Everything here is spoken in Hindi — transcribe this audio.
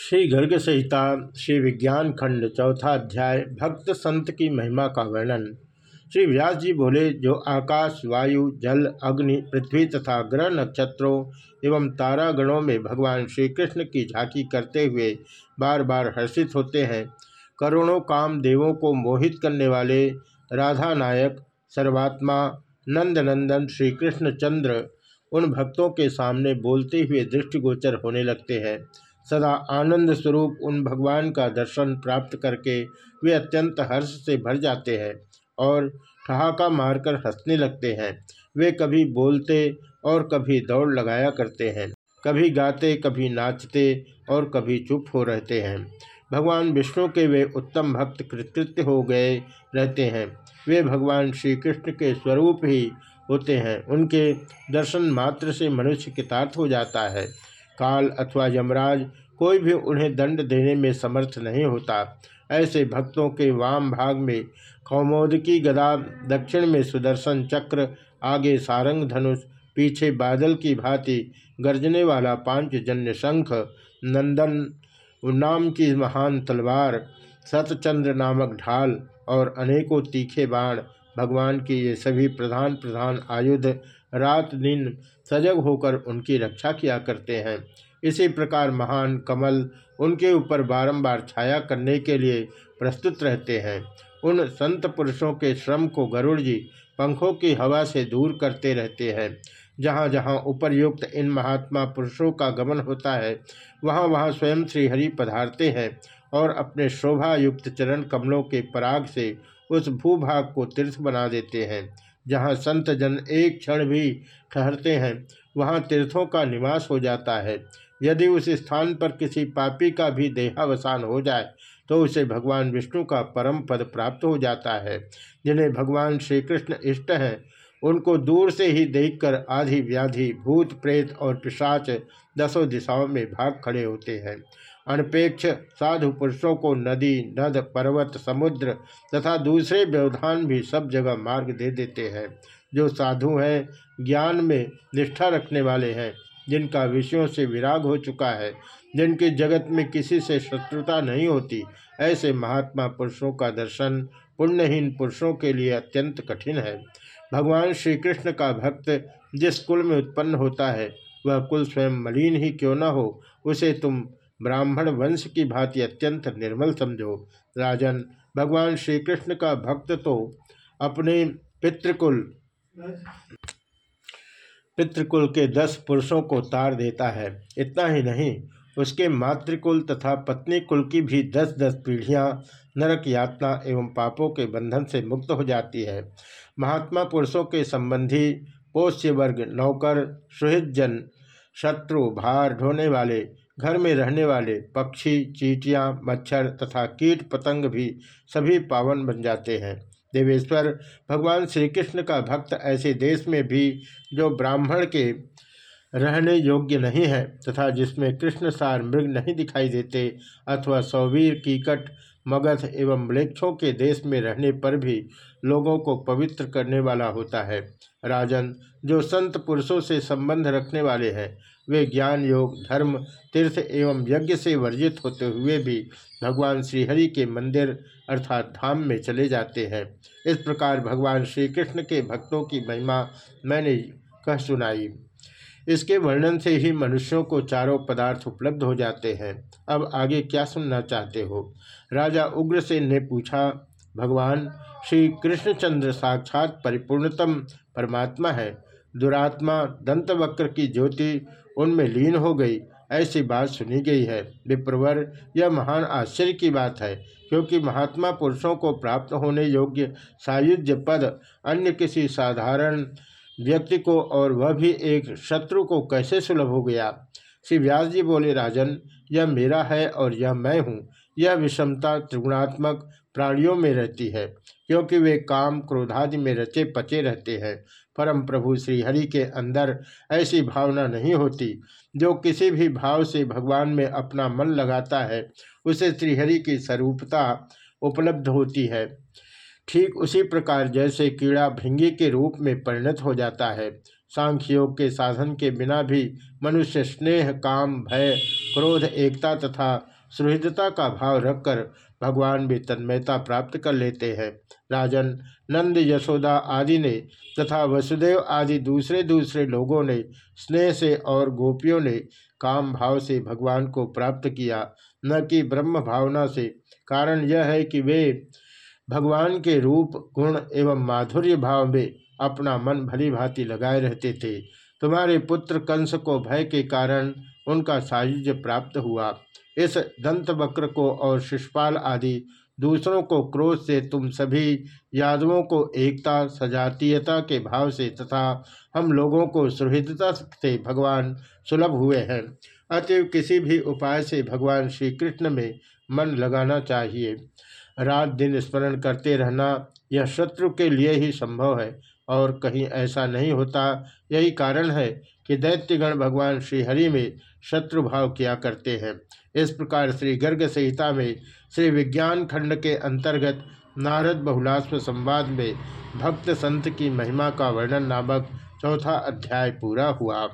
श्री गर्ग संहिता श्री विज्ञान खंड चौथा अध्याय भक्त संत की महिमा का वर्णन। श्री व्यास जी बोले, जो आकाश, वायु, जल, अग्नि, पृथ्वी तथा ग्रह नक्षत्रों एवं तारागणों में भगवान श्री कृष्ण की झांकी करते हुए बार बार हर्षित होते हैं, करोड़ों काम देवों को मोहित करने वाले राधा नायक सर्वात्मा, नंदनंदन श्री कृष्ण चंद्र उन भक्तों के सामने बोलते हुए दृष्टिगोचर होने लगते हैं। सदा आनंद स्वरूप उन भगवान का दर्शन प्राप्त करके वे अत्यंत हर्ष से भर जाते हैं और ठहाका मारकर हंसने लगते हैं। वे कभी बोलते और कभी दौड़ लगाया करते हैं। कभी गाते, कभी नाचते और कभी चुप हो रहते हैं। भगवान विष्णु के वे उत्तम भक्त कृतकृत्य हो गए रहते हैं। वे भगवान श्री कृष्ण के स्वरूप ही होते हैं। उनके दर्शन मात्र से मनुष्य कितार्थ हो जाता है। काल अथवा यमराज कोई भी उन्हें दंड देने में समर्थ नहीं होता। ऐसे भक्तों के वाम भाग में कौमोदकी गदा दक्षिण में सुदर्शन चक्र, आगे सारंग धनुष, पीछे बादल की भांति गर्जने वाला पांचजन्य शंख, नंदन नाम की महान तलवार, सतचंद्र नामक ढाल और अनेकों तीखे बाण भगवान के ये सभी प्रधान प्रधान आयुध रात दिन सजग होकर उनकी रक्षा किया करते हैं। इसी प्रकार महान कमल उनके ऊपर बारंबार छाया करने के लिए प्रस्तुत रहते हैं। उन संत पुरुषों के श्रम को गरुड़ जी पंखों की हवा से दूर करते रहते हैं। जहाँ जहाँ उपरयुक्त इन महात्मा पुरुषों का गमन होता है, वहाँ वहाँ स्वयं श्रीहरि पधारते हैं और अपने शोभा युक्त चरण कमलों के पराग से उस भूभाग को तीर्थ बना देते हैं, जहाँ संत जन एक क्षण भी ठहरते हैं, वहाँ तीर्थों का निवास हो जाता है। यदि उस स्थान पर किसी पापी का भी देहावसान हो जाए तो उसे भगवान विष्णु का परम पद प्राप्त हो जाता है, जिन्हें भगवान श्री कृष्ण इष्ट हैं। उनको दूर से ही देखकर आधि व्याधि, भूत, प्रेत और पिशाच दसों दिशाओं में भाग खड़े होते हैं। अनपेक्ष साधु पुरुषों को नदी, नद, पर्वत, समुद्र तथा दूसरे व्यवधान भी सब जगह मार्ग दे देते हैं। जो साधु हैं, ज्ञान में निष्ठा रखने वाले हैं, जिनका विषयों से विराग हो चुका है, जिनके जगत में किसी से शत्रुता नहीं होती, ऐसे महात्मा पुरुषों का दर्शन पुण्यहीन पुरुषों के लिए अत्यंत कठिन है। भगवान श्री कृष्ण का भक्त जिस कुल में उत्पन्न होता है, वह कुल स्वयं मलिन ही क्यों न हो, उसे तुम ब्राह्मण वंश की भांति अत्यंत निर्मल समझो। राजन, भगवान श्री कृष्ण का भक्त तो अपने पितृकुल पितृकुल के दस पुरुषों को तार देता है। इतना ही नहीं, उसके मातृकुल तथा पत्नी कुल की भी दस दस पीढ़ियाँ नरक यातना एवं पापों के बंधन से मुक्त हो जाती है। महात्मा पुरुषों के संबंधी पोष्य वर्ग नौकर सुहितजन शत्रु, भार ढोने वाले घर में रहने वाले पक्षी, चीटियाँ, मच्छर तथा कीट पतंग भी सभी पावन बन जाते हैं। देवेश्वर भगवान श्री कृष्ण का भक्त ऐसे देश में भी जो ब्राह्मण के रहने योग्य नहीं है तथा जिसमें कृष्ण सार मृग नहीं दिखाई देते अथवा सौवीर, कीकट मगध एवं मलेक्षों के देश में रहने पर भी लोगों को पवित्र करने वाला होता है। राजन, जो संत पुरुषों से संबंध रखने वाले हैं, वे ज्ञान योग, धर्म, तीर्थ एवं यज्ञ से वर्जित होते हुए भी भगवान श्रीहरि के मंदिर अर्थात धाम में चले जाते हैं। इस प्रकार भगवान श्री कृष्ण के भक्तों की महिमा मैंने कह सुनाई। इसके वर्णन से ही मनुष्यों को चारों पदार्थ उपलब्ध हो जाते हैं। अब आगे क्या सुनना चाहते हो? राजा उग्रसेन ने पूछा, भगवान श्री कृष्णचंद्र साक्षात परिपूर्णतम परमात्मा है। दुरात्मा दंतवक्र की ज्योति उनमें लीन हो गई। ऐसी बात सुनी गई है। विप्रवर, यह महान आश्चर्य की बात है, क्योंकि महात्मा पुरुषों को प्राप्त होने योग्य सायुज्य पद अन्य किसी साधारण व्यक्ति को और वह भी एक शत्रु को कैसे सुलभ हो गया? श्री व्यास जी बोले, राजन, यह मेरा है और यह मैं हूँ। यह विषमता त्रिगुणात्मक प्राणियों में रहती है, क्योंकि वे काम क्रोधादि में रचे पचे रहते हैं। परम प्रभु श्री हरि के अंदर ऐसी भावना नहीं होती, जो किसी भी भाव से भगवान में अपना मन लगाता है, उसे श्रीहरि की स्वरूपता उपलब्ध होती है। ठीक उसी प्रकार जैसे कीड़ा भृंगी के रूप में परिणत हो जाता है। सांख्य योग के साधन के बिना भी मनुष्य स्नेह, काम, भय, क्रोध, एकता तथा सुहृदता का भाव रखकर भगवान भी तन्मयता प्राप्त कर लेते हैं। राजन, नंद, यशोदा आदि ने तथा वसुदेव आदि दूसरे दूसरे लोगों ने स्नेह से और गोपियों ने काम भाव से भगवान को प्राप्त किया। न कि ब्रह्म भावना से। कारण यह है कि वे भगवान के रूप, गुण एवं माधुर्य भाव में अपना मन भली भांति लगाए रहते थे। तुम्हारे पुत्र कंस को भय के कारण उनका सायुज्य प्राप्त हुआ। इस दंत वक्र को और शिषपाल आदि दूसरों को क्रोध से तुम सभी यादवों को एकता, सजातीयता के भाव से तथा हम लोगों को सुहृदता से भगवान सुलभ हुए हैं। अतएव किसी भी उपाय से भगवान श्री कृष्ण में मन लगाना चाहिए। रात दिन स्मरण करते रहना यह शत्रु के लिए ही संभव है। और कहीं ऐसा नहीं होता। यही कारण है कि दैत्यगण भगवान श्रीहरि में शत्रु भाव किया करते हैं। इस प्रकार श्री गर्ग संहिता में श्री विज्ञान खंड के अंतर्गत नारद बहुलास्व संवाद में भक्त संत की महिमा का वर्णन नामक चौथा अध्याय पूरा हुआ।